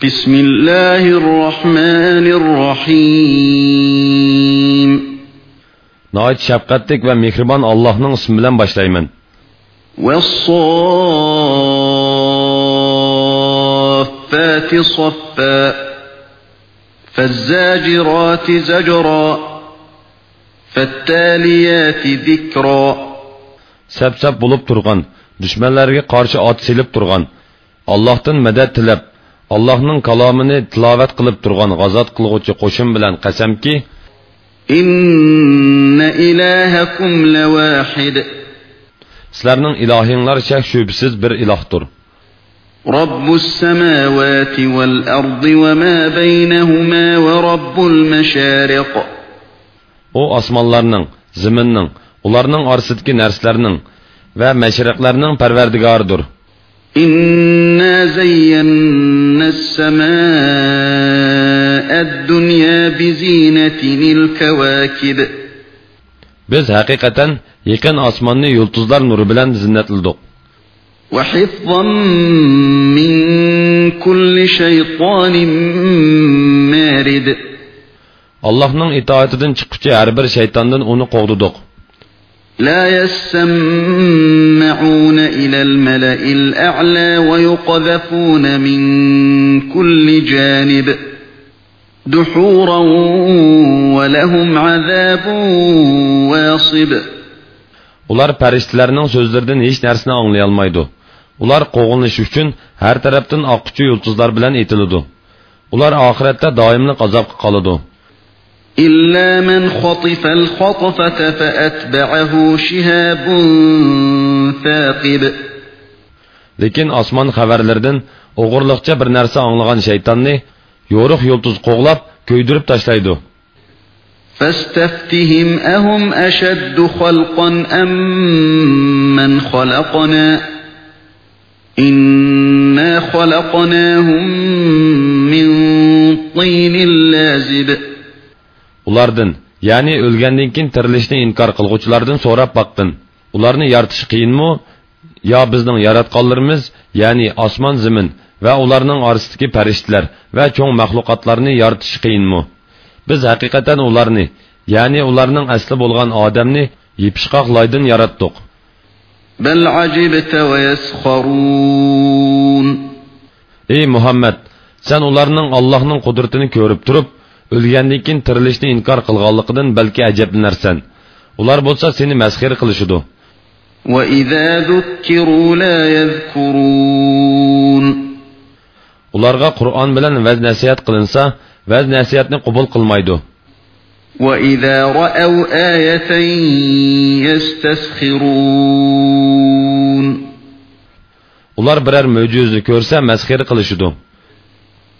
بسم الله الرحمن الرحيم Nəhayət şəfqətlik və mehriban Allah'ın ismi bilan başlayman. والصافات صفا فالزاجرات زجرا فالتاليات ذكرا Səp-səp bulub turğan, düşmənlərə qarşı at silib turğan, Allah'tan mədəd tilab, Allah'ın kalamını tilavət qılıb turğan g'azot qilg'uvchi qo'shin bilan qasamki, إن إلهكم لواحد sizlarning ilohinglar shak shubsiz bir ilohdir. رب السماوات والأرض وما بينهما ورب المشارق U osmonlarning, zaminning, ularning orasidagi narsalarning va mashriqlarning parvardigoridir. İnna zeyyenna semâ'ed dünya bizinetinil kevâkid. Biz hakikaten yeken asmanını yıldızlar nuru bilen zinnetlidik. وَحِفْظًا مِّنْ كُلِّ شَيْطَانٍ مَارِدٍ Allah'ın itaatinden çıkıcı her bir şeytandan onu kovduduk. لا يسمعون إلى الملأ الأعلى ويقذفون من كل جانب دحورا ولهم عذاب واصب Ular farishtalarning so'zlaridan hech narsani anglay olmaydi. Ular qo'g'inish uchun har tarafdan oqquchi yulduzlar bilan etiladi. Ular oxiratda doimli azobga qoladi. إلا من خطف الخطفة فأتبعه شهاب ثاقب. لكن أسمان خبرلردن أغرلقча بر نرسا أنلغان شيطاني يورخ يلتز قوغلاب كويدرب تشتايدو فاستفتهم أهم أشد خلقا أم من خلقنا؟ إنا خلقناهم من طين لازب. Ulardan, ya'ni o'lgandan keyin tirilishni inkor qilguvchilardan so'rab boqdin. Ularni yaratish qiyinmi? Yo bizning yaratganlarimiz, ya'ni osmon, zamin va ularning orasidagi farishtalar va cho'ng mahluqotlarni yaratish qiyinmi? Biz haqiqatan ularni, ya'ni ularning asli bo'lgan odamni yipishqoq loydan yaratdik. بل عجبت ويسخرون Ey Muhammad, sen ularning Allohning qudratini ko'rib turib, o'lgandan keyin tirilishni inkor qilganligidan balki ajablanarsan. Ular bo'lsa seni masxir qilishidi. وإذا ذكروا لا يذكرون Ularga Qur'on bilan vaz nasihat qilinsa, vaz nasihatni qabul qilmaydi. وإذا رأوا آية يستسخرون Ular biror mo'jiza ko'rsa masxir qilishidi.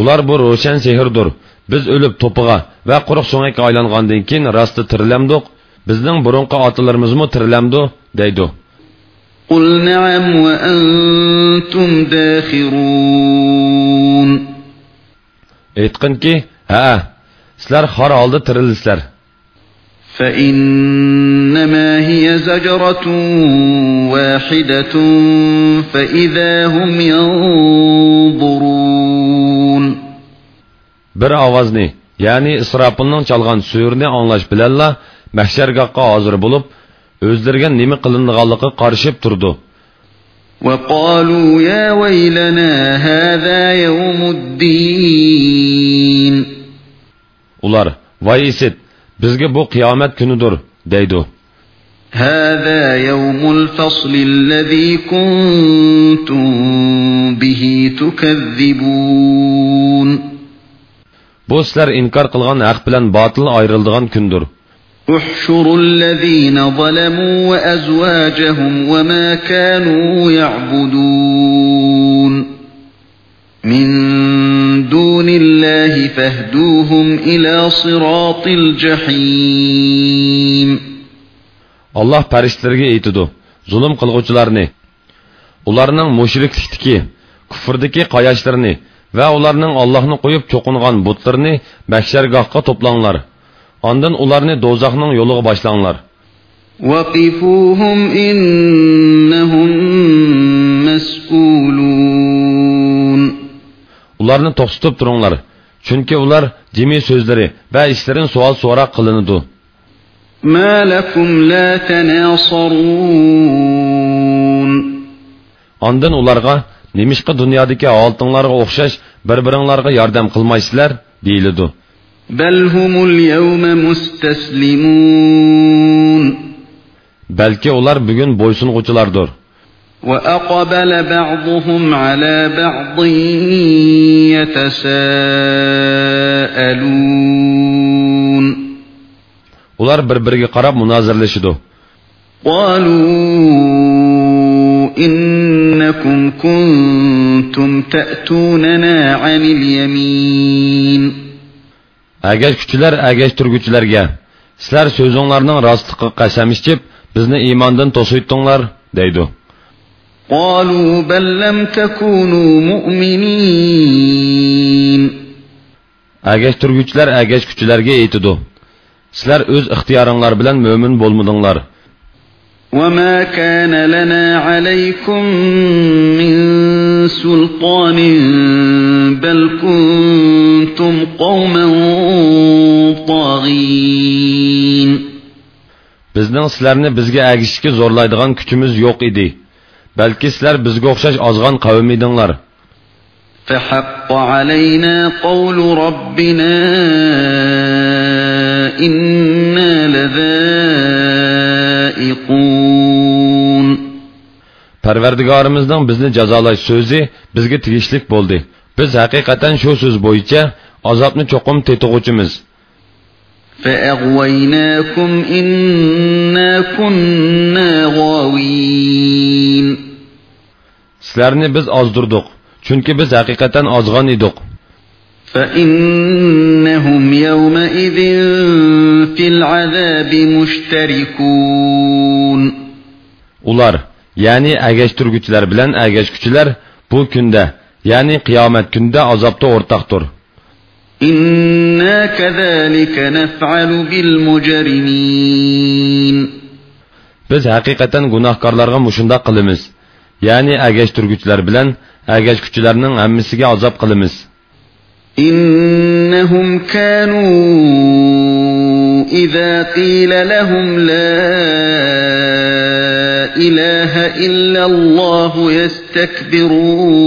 Ular bu ro'shan sehrdir. Biz o'lib to'piga va quruq so'ngakka aylangandan keyin rosti tirilamdik. Bizning burunqi otalarimizmi tirilamdi, deydi. قل نعم وأنتم داخرون Aytqinki, ha, sizlar xor holda tirilsizlar. فإنما هي زجرة واحدة فإذا هم ينظرون Bir ovozni, ya'ni Isrofilning chalgan so'rni anglash bilanla mahshargohga hozir bo'lib, o'zlariga nima qilinganligi qarishib turdi. وقالوا يا ويلنا هذا يوم الدين Ular, voy isit, bizga bu qiyomat kunidir, deydi. هذا يوم الفصل الذي كنتم به تكذبون Bu sizlar inkor qilgan haq bilan botil ayrildigan kundir. احشروا الذين ظلموا وأزواجهم وما كانوا يعبدون من دون الله فاهدوهم إلى صراط الجحيم Allah farishtalarga aytidi zulm qilg'uvchilarni ularning mushriklikdagi kufrdagi qoyashlarini va ularning Allohni qo'yib cho'qingan butlarini mahshargohga to'planglar ondan ularni do'zaxning yo'liga boshlanglar وقفوهم إنهم مسؤولون ularni to'xtatib turinglar chunki ular jimi so'zlari va ishlarin savol so'roq qilinadi ما لكم لا تناصرون ondan ularga nemishqa dunyodagi oltinlarga o'xshash bir biringlarga yordam qilmaysizlar deyiladi بل هم اليوم مستسلمون balki ular bugun bo'ysung'uchilardir وأقبل بعضهم على بعض يتساءلون ular bir biriga qarab munozirlashidi قالوا إنكم كنتم تأتوننا عن اليمين agashkuchilar agashtirguchilarga sizlar so'zinglarning rostligiga qasam ichib bizni iymondan to'siytinglar deydi قالوا بل لم تكونوا مؤمنين agashtirguchilar agashkuchilarga aytidi sizlar o'z ixtiyoringlar bilan mo'min bo'lmadinglar وما كان لنا عليكم من سلطان بل كنتم قوما طاغين bizning sizlarni bizga agishishga zo'rlaydigan kuchimiz yo'q edi balki sizlar bizga o'xshash ozg'on qavm edinglar فحق علينا قول ربنا إنا لذائقون parvardigorimizning bizni jazolash so'zi bizga tegishlik bo'ldi biz haqiqatan shu so'z bo'yicha azobni cho'qim tetug'uchimiz فأغويناكم إنا كنا غاوين sizlarni biz ozdirdik chunki biz haqiqatan ozg'on edik فإنهم يومئذ في العذاب مشتركون ular ya'ni agashtirguchilar bilan agashkuchilar bu kunda ya'ni qiyomat kunida azobda o'rtaqdir إنا كذلك نفعل بالمجرمين biz haqiqatan gunohkorlarga mushundoq qilamiz ya'ni agashtirguchilar bilan agashkuchilarning hammasiga azob qilamiz إنهم كانوا إذا قيل لهم لا إله إلا الله يستكبرون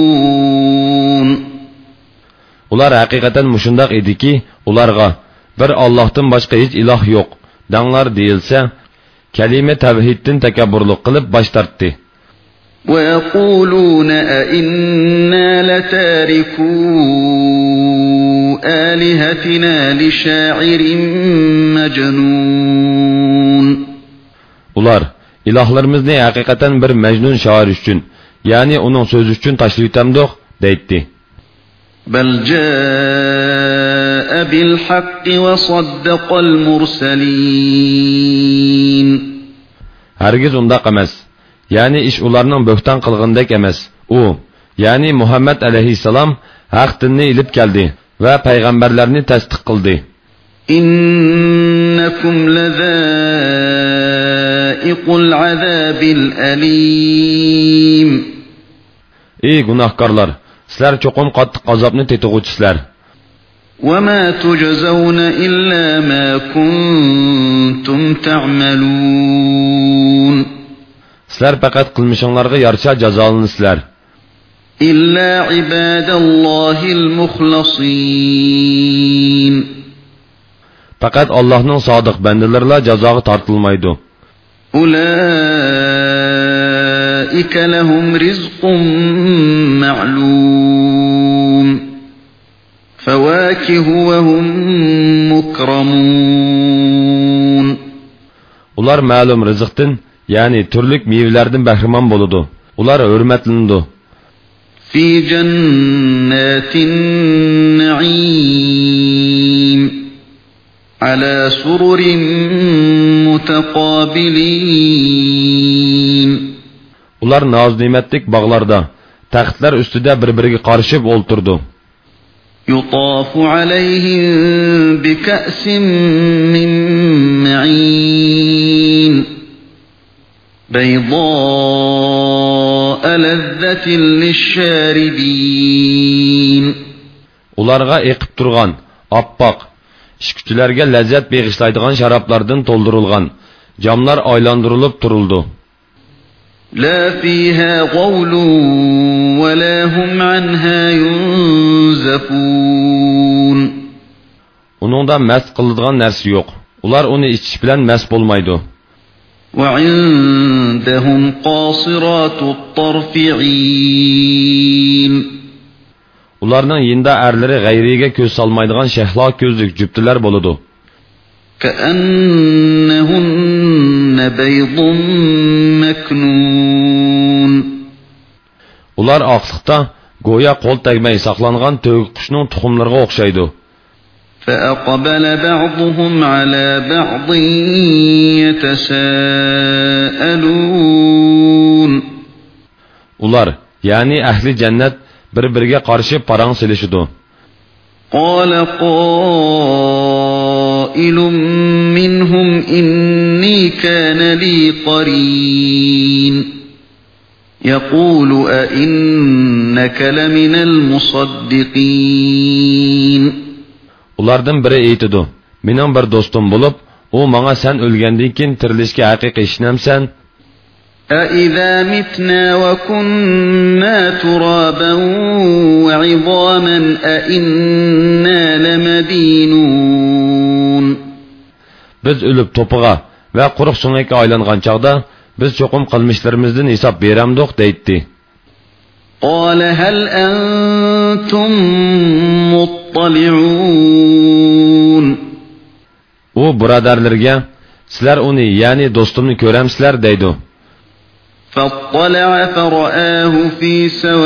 ular haqiqatan mushundoq ediki ularga bir ollohdan boshqa hech iloh yo'q danglar deyilsa kalima tavhiddan takabburlik qilib bosh tortdi ويقولون أئنا لتاركو آلهتنا لشاعر مجنون ular ilohlarimizni haqiqatan bir majnun shoir uchun ya'ni uning so'zi uchun tashlab yutamdiq deydi بل جاء بالحق وصدق المرسلين hargiz undoq emas ya'ni ish ularning bo'xton qilgandek emas u ya'ni muhammad alayhissalom haq dinni ilib keldi va payg'ambarlarni tasdiq qildi إنكم لذائق العذاب الأليم. إيه قناه كارلر سلر چوقم قط قذابني تتغوچ سلر وما تجزون إلا ما كنتم تعملون. سلر پاقت قلمشنلرغ يارچا جزالن سلر إلا عباد الله المخلصين. Faqat allohning sodiq bandalarilar jazoga tortilmaydi أولئك لهم رزق معلوم فواكه وهم مكرمون ular ma'lum rizqdan ya'ni turlik mevalardan bahramon bo'ladi ular hurmatlanadi في جنات النعيم على سرر متقابلين ular noz ne'matlik bog'larda taxtlar ustida bir biriga qarishib o'ltirdi يطاف عليهم بكأس من معين بيضاء لذة للشاربين ularga eqib turgan oppoq ishkuchilarga lazzat beg'ishlaydigan sharoblardan to'ldirilgan jamlar aylantirilib turildi لا فيها غول ولا هم عنها ينزفون uningda mast qiladigan narsa yo'q ular uni ichish bilan mast bo'lmaydi وعندهم قاصرات الطرف عين ularning yinda erlari g'ayriga ko'z solmaydigan shahlo ko'zlik juftilar bo'ladi ular oqliqda go'yo qo'l tegmay saqlangan to'g qushning tuxumlariga o'xshaydi فأقبل بعضهم على بعض يتساءلون ular ya'ni ahli jannat bir biriga qarshi parang silishidi قال قائل منهم إني كان لي قرين يقول أئنك لمن المصدقين ulardan biri aytidi mening bir do'stim bo'lib u manga sen o'lgandan keyin tirilishga haqiqiy ishnamsan أَإِذَا مِتْنَا وَكُنَّا تُرَابًا وَعِظَامًا أَإِنَّا لَمَدِينُونَ biz o'lib to'pig'a va quruq so'ngakka aylangan chog'da biz cho'qim qilmishlarimizdan hisob beramdiq deydi قال هل أنتم مطلعون u birodarlarga sizlar uni ya'ni do'stimni ko'ramsizlar deydi فاطلع فرآه في سواء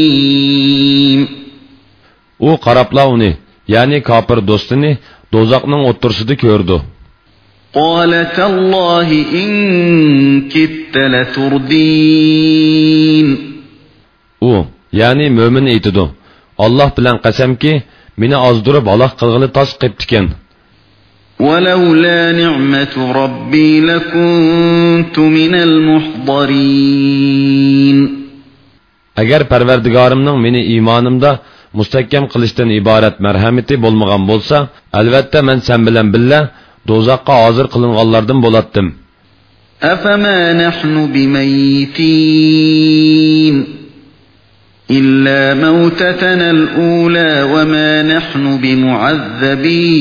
الجحيم u qarabla uni ya'ni kofir do'stini do'zaxning o'ttirsida ko'rdi قال تالله إن كدت لتردين u ya'ni mo'min aytidi olloh bilan qasamki meni ozdirib aloq qilg'ili tosh qilibdikan ولولا نعمة ربي لكنت من المحضرين agar parvardigorimning meni iymonimda mustahkam qilishdan iborat marhamati bo'lmagan bo'lsa albatta man sen bilan billa do'zaxqa hozir qilinganlardan bo'latdim أفما نحن بميتين إلا موتتنا الأولى وما نحن بمعذبين.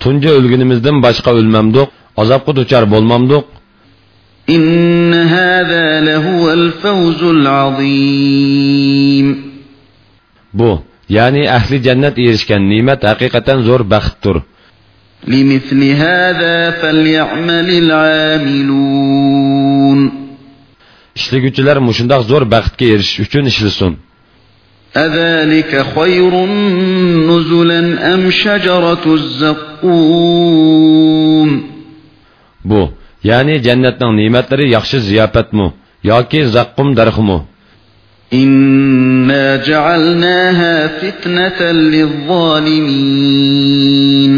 تنجا ölgünümüzden başka ölmemdik, azapku duçar bulmamdık. إن هذا لهو الفوز العظيم. بو يعني أهل جنة إيرشكن نيمة حقيقة زور بختر. لمثل هذا فليعمل العاملون. Ishliguvchilar mushundoq zo'r baxtga erishish uchun ishlasin أذلك خير نزلا أم شجرة الزقوم bu ya'ni jannatning ne'matlari yaxshi ziyofatmi yoki zaqqum darximi إنا جعلناها فتنة للظالمين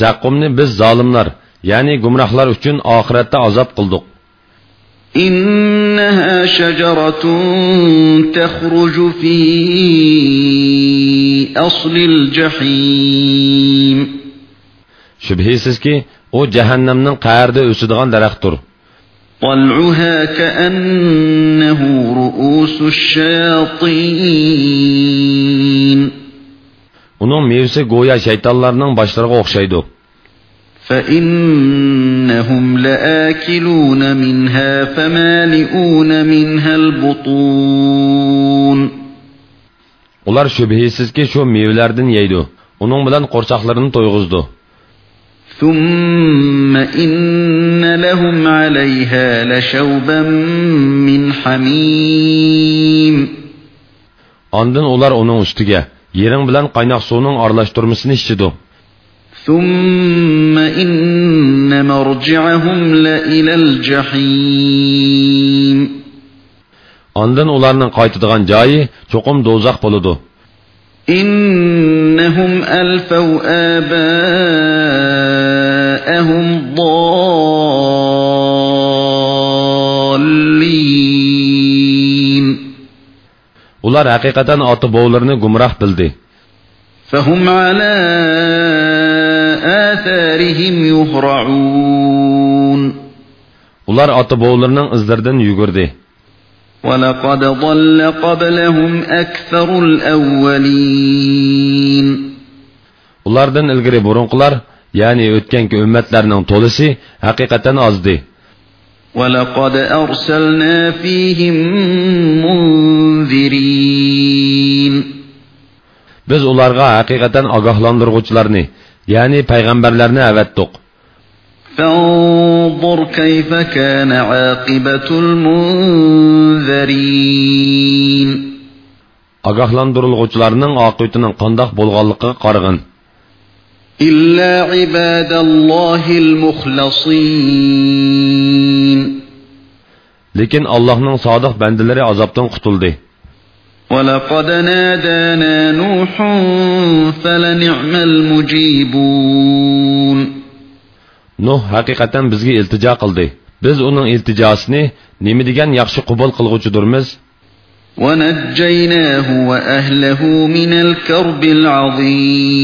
zaqqumni biz zolimlar ya'ni gumrohlar uchun oxiratda azob qildik إنها شجرة تخرج في أصل الجحيم. شبهيسيز كي أو جهنمنن قاردة اسدغان درختور طلعها كأنه رؤوس الشياطين. Onun meyvesi goya şeytanlarının başlarına okşaydı. فإنهم لآكلون منها فمالئون منها البطون ular shubhisizki shu mevalardan yeydi uning bilan qo'rsoqlarini to'yg'izdi ثم إن لهم عليها لشوبا من حميم Ondan ular uning ustiga yering bilan qaynoq suvning aralashtirmasini ichidi. ثم إن مرجعهم لإلى الجحيم Ondan ularning qaytadigan joyi cho'qim do'zax bo'ladi. إنهم ألفوا آباءهم ضالين Ular haqiqatan ota bovlarini gumroh bildi. فهم على آثارهم يهرعون Ular ota bovlarining izlaridan yugurdi. ولقد ضل قبلهم أكثر الأولين Ulardan ilgari burunqilar, ya'ni o'tganki ummatlarning to'lisi haqiqatan ozdi. ولقد أرسلنا فيهم منذرين Biz ularga haqiqatan ogohlantiruvchilarni, ya'ni payg'ambarlarni avatdiq. فانظر كيف كان عاقبة المنذرين oqibatining qandoq bo'lganligiga qarag'in. إلا عباد الله المخلصين Lekin Allohning sodiq bandalari azobdan qutuldi. ولقد نادانا نوح فلنعم المجيبون نوح حقيقة بزغي التجا قلدي بز اونن التجاسني نمدگن يخشي قبل قلغوچ درمز. ونجيناه وأهله من الكرب العظيم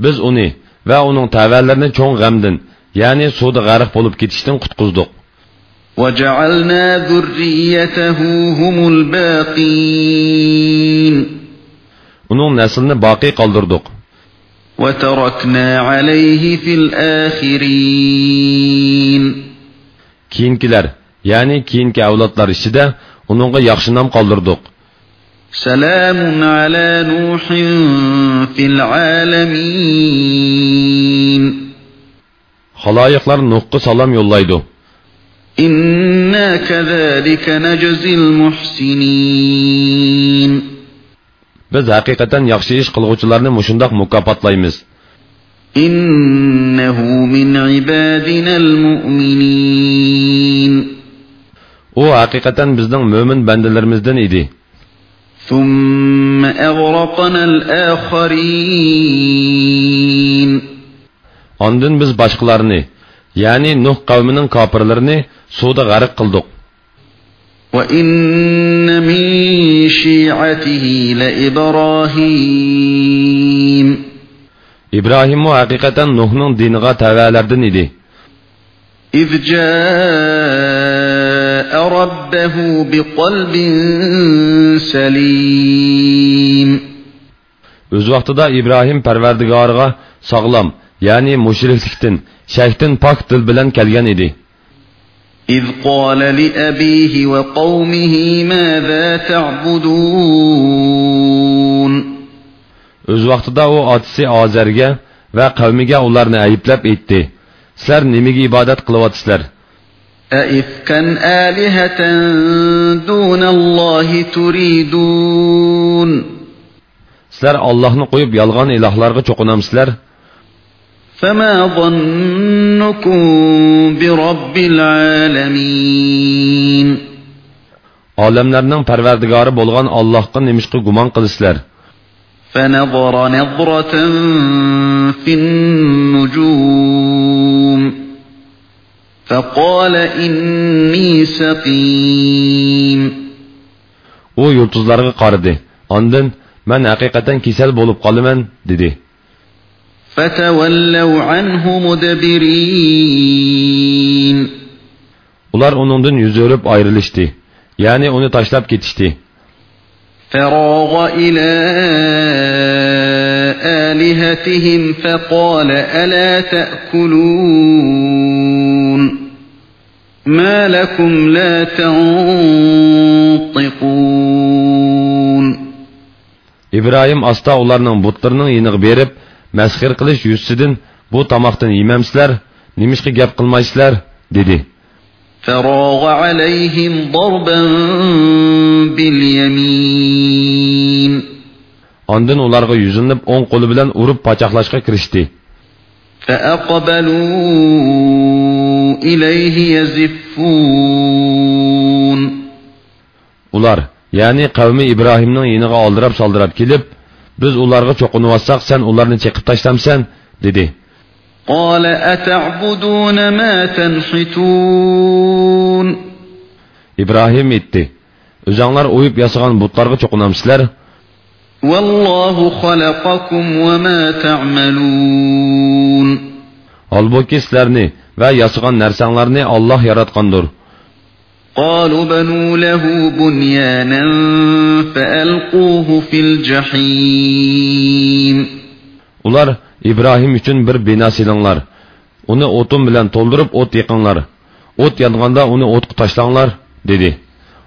بز اوني و اونن تاوالرنن چون غمدن. يعني سود غارق بولوب كتشتن قطقزدوق وجعلنا ذريته هم الباقين Uning naslini baqiy qoldirdik. وتركنا عليه في الآخرين Keyinkilar, ya'ni keyingi avlodlar ichida uningga yaxshi nom qoldirdik. سلام على نوح في العالمين Xaloyiqlar Nuhga salom yo'llaydi. إنا كذلك نجزي المحسنين Biz haqiqatan yaxshi ish qilguvchilarni mushundoq mukofotlaymiz. إنه من عبادنا المؤمنين U haqiqatan bizning mo'min bandalarimizdan edi. ثم أغرقنا الآخرين Ondan biz boshqalarni, ya'ni Nuh qavmining kofirlarini suvda g'arq qildik. وإن من شيعته لإبراهيم İbrahim o haqiqatan Nuhning diniga tavalardan edi. إذ جاء ربه بقلب سليم O'z vaqtida İbrahim Parvardigoriga sog'lom, ya'ni mushriklikdan, shakdan pok dil bilan kelgan edi. إذ قال لأبيه وقومه ماذا تعبدون O'z vaqtida u otasi Ozarga va qavmiga ularni ayblab aytdi. Sizlar nimaga ibodat qilyapsizlar? أئفكا آلهة دون الله تريدون Sizlar Allohni qo'yib yolg'on ilohlarga cho'qinamsizlar? فما ظنكم برب العالمين Olamlarning Parvardigori bo'lgan Allohga nimishqa gumon qilasizlar? فنظر نظرة في النجوم فقال إني سقيم U yulduzlarga qaradi. Ondan men haqiqatan kasal bo'lib qolaman dedi. فتولوا عنه مدبرين Ular uningdan yuz o'rib ayrilishdi. Ya'ni uni tashlab ketishdi. فراغ إلى آلهتهم فقال ألا تأكلون ما لكم لا تنطقون İbrahim asta ularning butlarining yeniga berib, masxir qilish yuzidan bu tomoqdan yemamsizlar nimishqa gap qilmaysizlar dedi فراغ عليهم ضربا باليمين Ondan ularga yuzinib o'ng qo'li bilan urib pachoqlashga kirishdi. فأقبلوا إليه يزفون Ular, ya'ni qavmi Ibrohimning yiniga oldirab soldirab kelib, biz ularga cho'qinib sen ularni chekib tashlamsan, dedi. قال أتعبدون ما تنحتون İbrahim aytdi. O'zinglar o'yib yasagan butlarga cho'qinamsizlar? والله خلقكم وما تعملون Holbuki sizlarni va yasagan narsanglarni Alloh yaratgandir. قالوا بنوا له بنيانا فألقوه في الجحيم Ular İbrahim üçün bir bina silinglar. Uni o'tin bilan to'ldirib o't yiqinglar. O't yonganda uni o'tqa tashlanglar, dedi.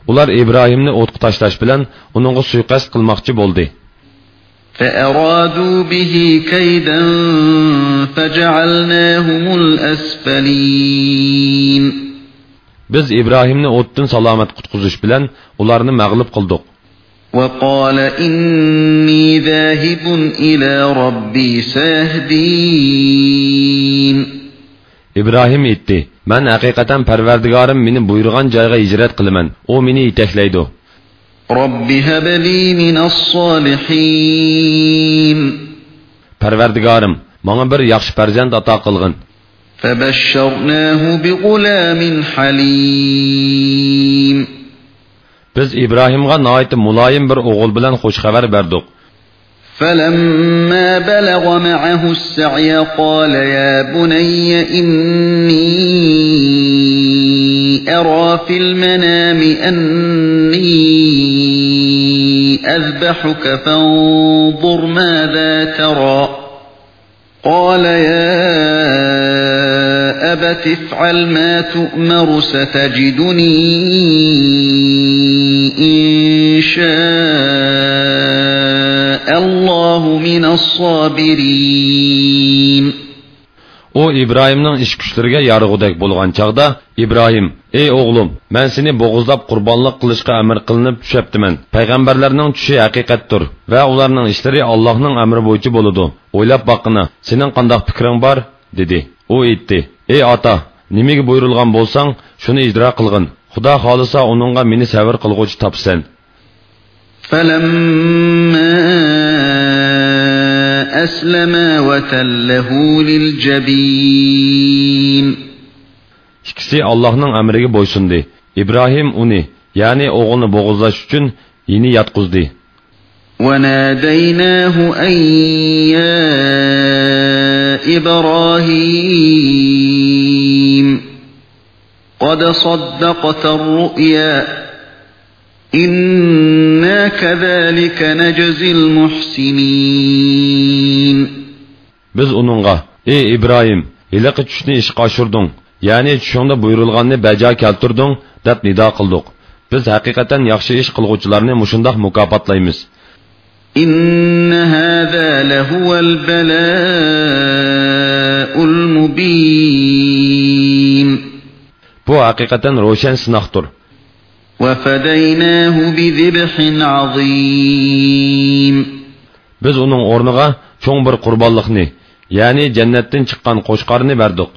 Ular İbrahimni o'tqa tashlash bilan uningga suiqasd qilmoqchi bo'ldi. فأرادوا به كيدا فجعلناهم الأسفلين Biz İbrahimni o'tdan salomat qutqizish bilan ularni mag'lub qildik. وقال إني ذاهب إلى ربي سيهدين İbrahim aytdi: "Men haqiqatan Parvardigorim meni buyurgan hijrat qilaman. U meni yetaklaydi." رب هب لي من الصالحين Parvardigorim, menga bir yaxshi farzand ato qilgin. فبشرناه بغلام حليم Biz İbrahimga noit muloyim bir o'g'il bilan xush xabar berdik. فلما بلغ معه السعي قال يا بني إني أرى في المنام أني أذبحك فانظر ماذا ترى قال يا أبت افعل ما تؤمر ستجدني إن شاء الله من الصابرين u ibrohimning ish kuchlariga yorug'udek bo'lgan chog'da ibrohim ey o'g'lim man seni bo'g'izlab qurbonlik qilishga amr qilinib tushyaptiman payg'ambarlarning tushi haqiqatdir va ularning ishlari allohning amri bo'yicha bo'ladi o'ylab boqina sening qandoq fikring bor dedi u aytdi ey ota nimaga buyurilgan bo'lsang shuni ijro qilgin xudo xohlasa uningga meni savr qilg'uvchi topsan للجبين ikkisi allohning amriga bo'ysundi ibrohim uni ya'ni o'g'ilni bo'g'izlash uchun yini yotqizdi وناديناه أن يا إبراهيم قد صدقت الرؤيا إنا كذلك نجزي المحسنين biz uningga ey ibrohim hiliqi tushni ishga oshirding ya'ni tushingda buyurilganni bajo keltirding deb nido qildik biz haqiqatan yaxshi ish qilg'uvchilarni mushundoq mukofotlaymiz إن هذا لهو البلاء المبين bu haqiqatan ro'shan sinoqdir biz uning o'rniga cho'ng bir qurbonliqni ya'ni jannatdan chiqqan qo'shqarni berdik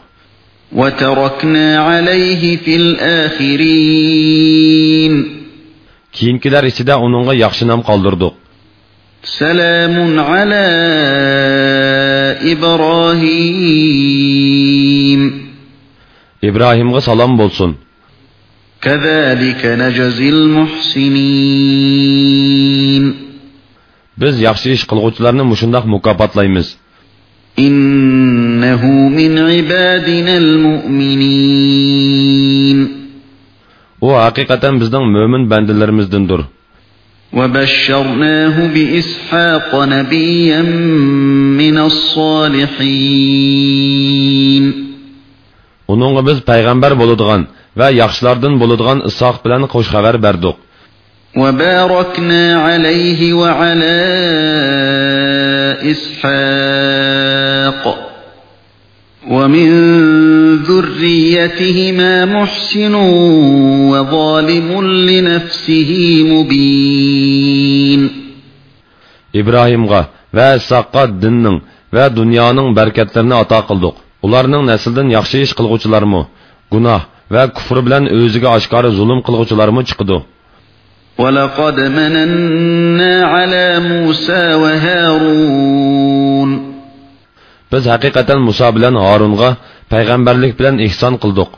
وتركنا عليه في الآخرين keyingilar ichida uningga yaxshi nom qoldirdik سلام على إبراهيم ibrohimga salom bo'lsin كذلك نجزي المحسنين biz yaxshi ish qilg'uvchilarni mushundoq mukofotlaymiz إنه من عبادنا المؤمنين u haqiqatan bizning mo'min bandalarimizdandir وبشرناه بإسحاق نبيا من الصالحين uningga biz payg'ambar bo'ladigan va yaxshilardan bo'ladigan isoq bilan xush xabar berdik وباركنا عليه وعلى إسحاق ومن ذريتهما محسن وظالم لنفسه مبين ibrohimga va issoqqa dinning va dunyoning barkatlarini ato qildik ularning nasldan yaxshi ish qilg'uvchilarmi gunoh va kufr bilan o'ziga oshkora zulm qilg'uvchilarmi chiqidi ولقد مننا على موسى وهارون biz haqiqatan muso bilan horunga payg'ambarlik bilan ehson qildik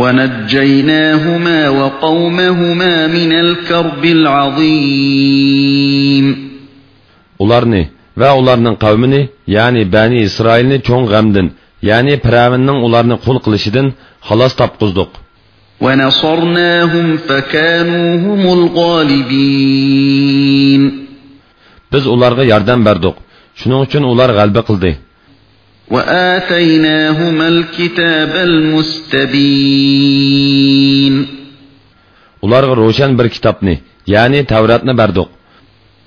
ونجيناهما وقومهما من الكرب العظيم ularni va ularning qavmini ya'ni bani isroilni cho'ng g'amdin ya'ni piravinning ularni qul qilishidan xalos الغالبين biz ularga yordam berdik shuning uchun ular g'alba qildi وآتيناهما الكتاب المستبين ularga ro'shan bir kitobni ya'ni tavratni berdik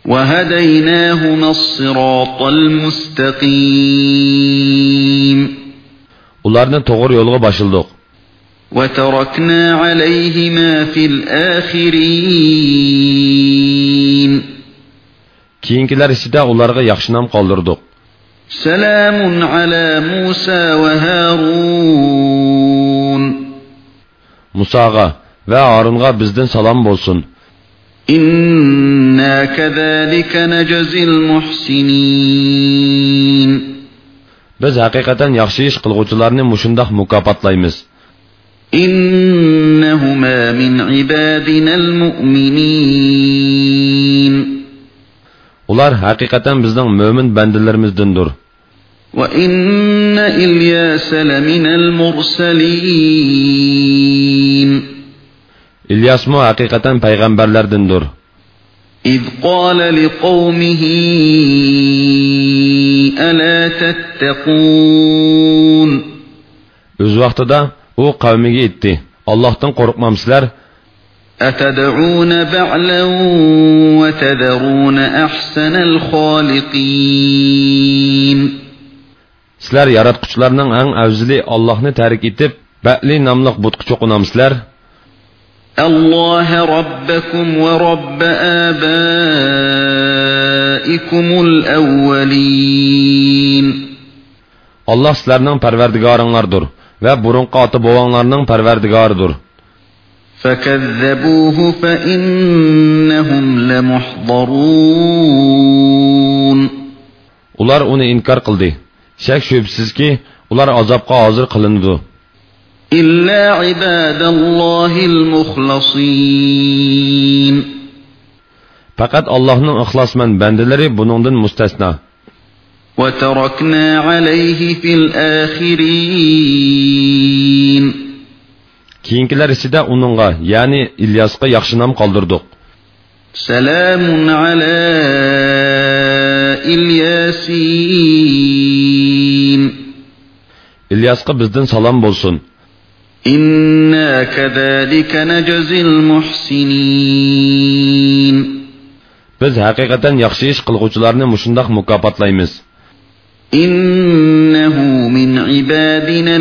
وهديناهما الصراط المستقيم ularni to'g'ri yo'lga boshildik وتركنا عليهما في الآخرين keyingilar ichida ularga yaxshi nom qoldirdik سلام على موسى وهارون musoga va orunga bizdan salom bo'lsin إنا كذلك نجزي المحسنين biz haqiqatan yaxshi ish qilg'uvchilarni mushundoq mukofotlaymiz إنهما من عبادنا المؤمنين ular haqiqatan bizning mo'min bandalarimizdandir وإن إلياس لمن المرسلين ilyosmu haqiqatan payg'ambarlardandir إذ قال لقومه ألا تتقون o'z vaqtida u qavmiga aytdi allohdan qo'rqmamsizlar أتدعون بعلا وتذرون أحسن الخالقين sizlar yaratquchilarning eng avzili ollohni tarik etib bali nomliq butqa cho'qinamsizlar الله ربكم ورب آبائكم الأولين olloh sizlarning parvardigoringlardir va burunqi ota bobonglarning parvardigoridir فكذبوه فإنهم لمحضرون ular uni inkor qildi shak shubsizki ular azobga hozir qilinadi إلا عباد الله المخلصين faqat allohning ixlosmand bandalari buningdan mustasno وتركنا عليه في الآخرين keyingilar ichida uningga ya'ni ilyosga yaxshi nom qoldirdik سلام على الياسين ilyosga bizdan salom إنا كذلك نجزي المحسنين biz haqiqatan yaxshi ish qilg'uvchilarni mushundoq mukofotlaymiz إنه من عبادنا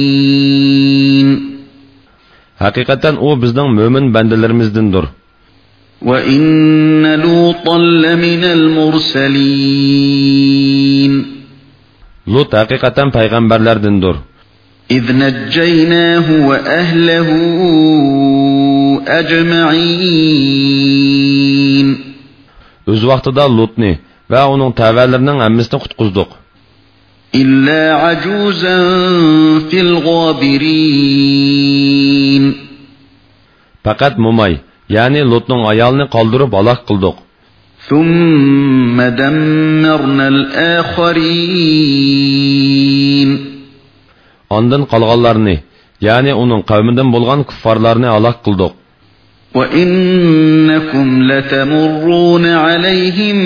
المؤمنين haqiqatan u bizning mo'min bandalarimizdandir وإن لوطا لمن المرسلين lut haqiqatan payg'ambarlardandir إذ نجيناه وأهله أجمعين o'z vaqtida lutni va uning tavalarining hammasini qutqizdik إلا عجوزا في الغابرين faqat mo'may ya'ni lutning ayolini qoldirib halok qildik ثم دمرنا الآخرين ondan qolganlarni ya'ni uning qavmidan bo'lgan kuffarlarni halok qildik وإنكم لتمرون عليهم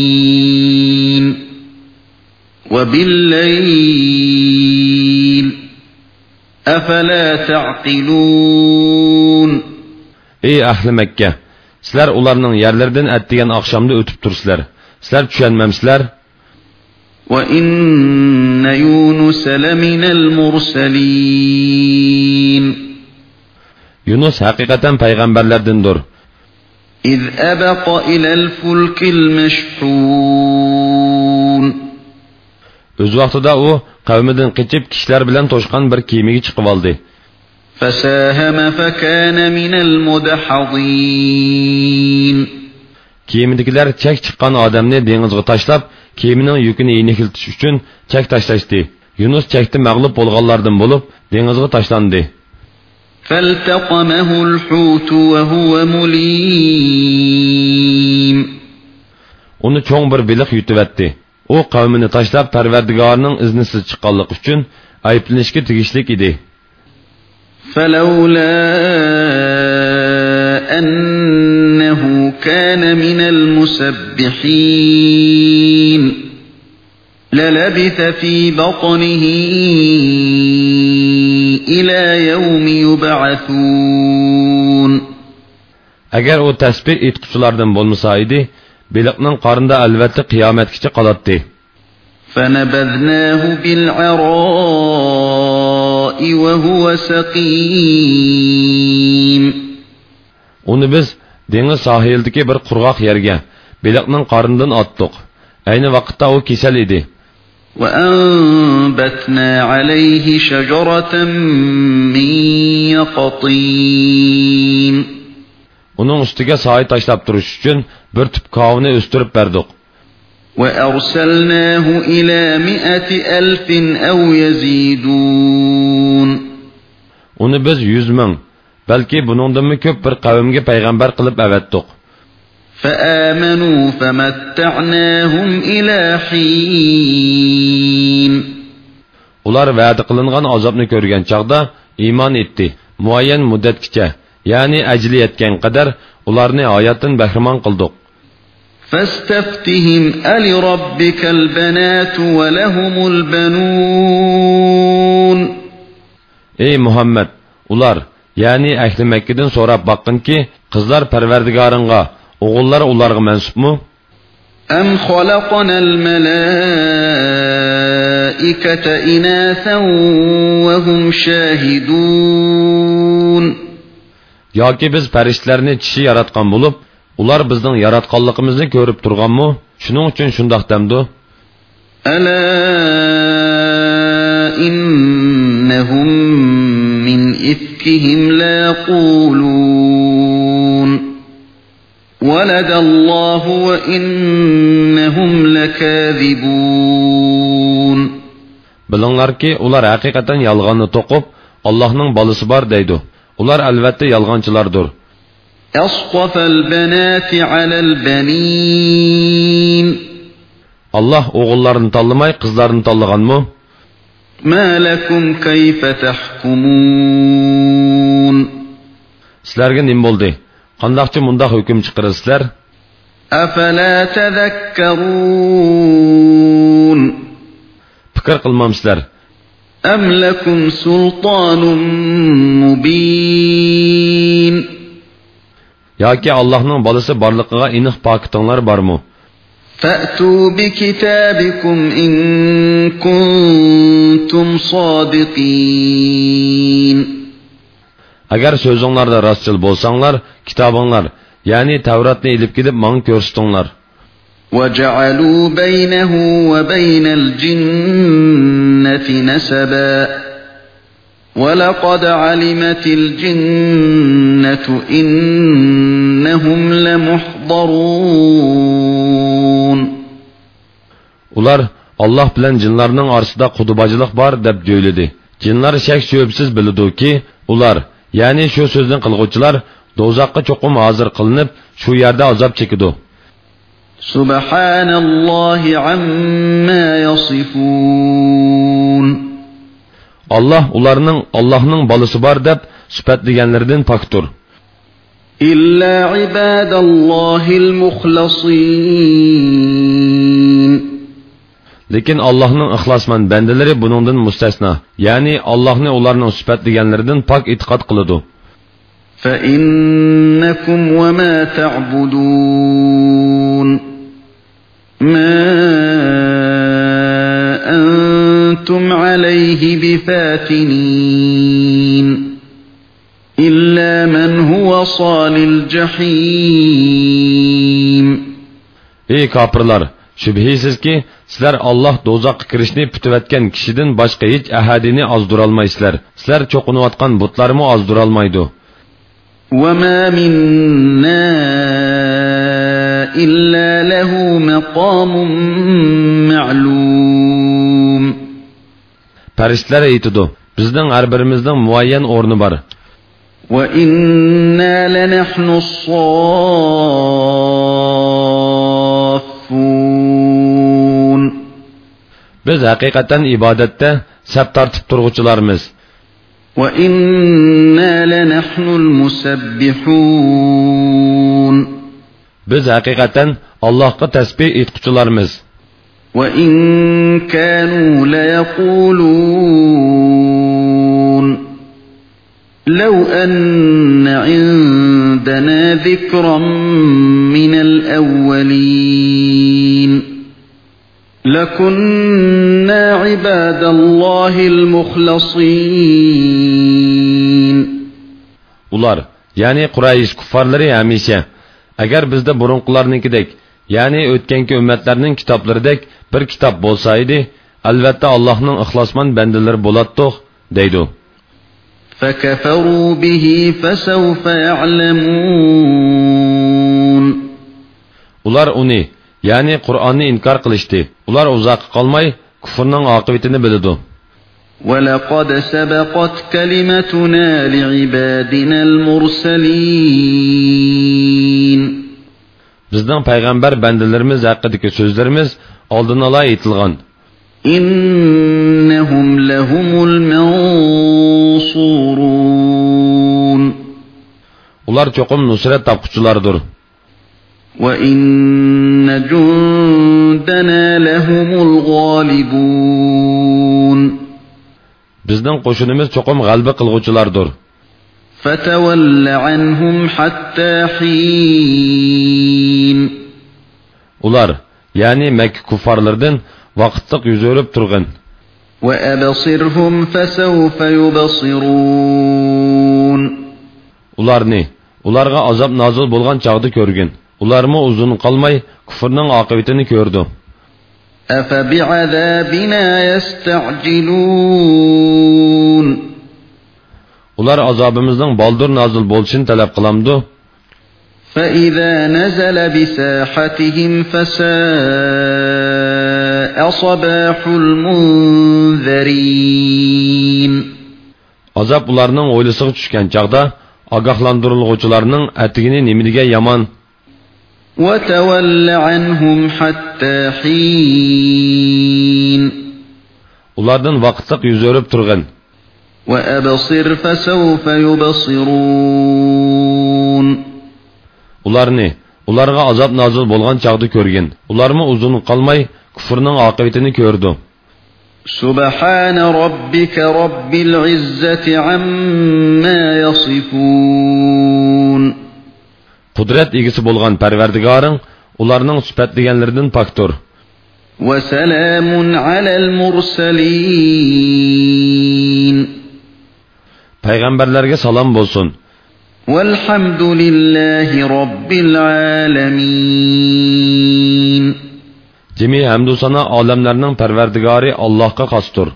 مصبحين وبالليل أفلا تعقلون ey ahli makka sizlar ularning yerlaridan atdigan oqshomda o'tib tursizlar sizlar tushunmamsizlar وإن يونس لمن المرسلين yunus haqiqatan payg'ambarlardandir إذ أبق إلى الفلك المشحون o'z vaqtida u qavmidan qichib kishilar bilan to'shqan bir kiyimiga chiqib oldi فساهم فكان من المدحضين kiyimidagilar chak chiqqan odamni dengizga tashlab kiyimining yukini yeniklitish uchun chak tashlashdi yunus chakda mag'lub bo'lganlardan bo'lib dengizga tashlandi فالتقمه الحوت وهو مليم uni cho'ng bir biliq yutivatdi u qavmini tashlab parvardigorning iznisiz chiqqanlik uchun ayblanishga tegishlik edi فلولا أنه كان من المسبحين للبث في بطنه إلى يوم يبعثون agar u tasbih etquchilardan bo'lmasa edi biliqning qornida albatta qiyomatgacha qolatdi فنبذناه بالعراء وهو سقيم uni biz dengiz sohilidagi bir qurg'oq yerga biliqning qornidan otdiq ayni vaqtda u kasal edi وأنبتنا عليه شجرة من يقطين uning ustiga soy tashlab turish uchun bir tup kavni o'stirib berdik وأرسلناه إلى مئة ألف أو يزيدون uni biz yuz ming balki buningdanmi ko'p bir qavmga payg'ambar qilib avatdiq فآمنوا فمتعناهم إلى حين ular va'da qilingan azobni ko'rgan chog'da iymon etdi muayyan muddatgacha ya'ni ajli yetgan qadar ularni hayotdan bahramon qildik فاستفتهم ألربك البنات ولهم البنون ey muhammad ular ya'ni ahli makkadan so'rab boqqinki qizlar parvardigoringga o'g'illar ularga mansubmi أم خلقنا الملائكة إناثا وهم شاهدون yoki biz farishtalarni kishi yaratgan bo'lib ular bizning yaratganligimizni ko'rib turganmi shuning uchun shundoq damdu ألا إنهم إفكهم ليقولون ولد الله وإنهم لكاذبون bilinglarki ular haqiqatan yolg'onni to'qib allohning bolasi bor deydi ular albatta yolg'onchilardir أصطفى البنات على البنين alloh o'g'illarni tanlamay qizlarni tanlaganmi ما لكم كيف تحكمون sizlarga nim bo'ldi qandoqchi mundoq hukm chiqarsizlar أفلا تذكرون fikr qilmamsizlar أم لكم سلطان مبين yoki allohning bolasi borliqiga aniq pokitinglar bormi فأتوا بكتابكم إن كنتم صادقين agar so'zinglarda rostchil bo'lsanglar kitobinglar ya'ni tavratni ilib kelib manga ko'rsatinglar وجعلوا بينه وبين الجنة نسبا ولقد علمت الجنة إنهم لمحضرون ular olloh bilan jinlarning orasida qudubachilik bor deb jo'yladi jinlar shak shubsiz bilidiki ular ya'ni shu so'zni qilg'uvchilar do'zaxqa cho'qim hozir qilinib shu yerda azob chekidi سبحان الله عما ularning ollohning bolasi bor deb sifatlaganlaridan poktur إلا عباد الله المخلصين lekin allohning ixlosmand bandalari buningdan mustasno ya'ni allohni ularning sifatlaganlaridan pok e'tiqod qiladi فإنكم وما تعبدون ما أنتم عليه بفاتنين إلا من هو صال الجحيم ey kofirlar shubhisizki sizlar olloh do'zaxga kirishni putivatgan kishidan boshqa hech ahadini ozdurolmaysizlar sizlar cho'qinayotgan butlarmi ozdurolmaydi وما منا إلا له مقام معلوم farishtalar aytidi bizning har birimizning muayyan o'rni bor وإنا لنحن الصافون biz haqiqatan ibodatda sap tortib turg'uchilarmiz وإنا لنحن المسبحون biz haqiqatan allohga tasbih etquchilarmiz وإن كانوا ليقولون لو أن عندنا ذكرا من الأولين لكنا عباد الله المخلصين ular ya'ni quraysh kuffarlari hamisha agar bizda burunqilarnikidek ya'ni o'tganki ummatlarning kitoblaridek bir kitob bo'lsa edi albatta allohning ixlosmon bandalari bo'laddiq deydi فكفروا به فسوف يعلمون ular uni ya'ni qur'onni inkor qilishdi ular uzoqqa qolmay kufrning oqibatini biladi ولقد سبقت كلمتنا لعبادنا المرسلين bizning payg'ambar bandalarimiz haqidagi so'zlarimiz oldin ola aytilgan إنهم لهم المنصورون ular cho'qim nusrat topquchilardir وإن جندنا لهم الغالبون bizning qo'shinimiz cho'qim g'alba qilg'uvchilardir فتول عنهم حتى حين ular ya'ni makka kuffarlaridan vaqtliq yuz o'rib turg'in وأبصرهم فسوف يبصرون ularni ularga azob nozil bo'lgan chog'da ko'rgin ularmi uzun qolmay kufrning oqibatini ko'rdi أفبعذابنا يستعجلون ular azobimizning boldir nozil bo'lishini talab qilamdi فإذا نزل بساحتهم فساء صباح المنذرين azob ularning o'ylisiga tushgan chog'da ogohlantirilg'uvchilarning atigini nimidiga yomon وتول عنهم حتى حين ulardan vaqtliq yuz o'rib turg'in وأبصر فسوف يبصرون ularni ularga azob nozil bo'lgan chog'da ko'rgin ularmi uzun qolmay kufrning oqibatini ko'rdi سبحان ربك رب العزة عما يصفون qudrat egisi bo'lgan parvardigoring ularning sifatlaganlaridan poktur وسلام على المرسلين payg'ambarlarga salom bo'lsin لله رب العالمين jimi hamdu sana olamlarning parvardigori allohga xosdir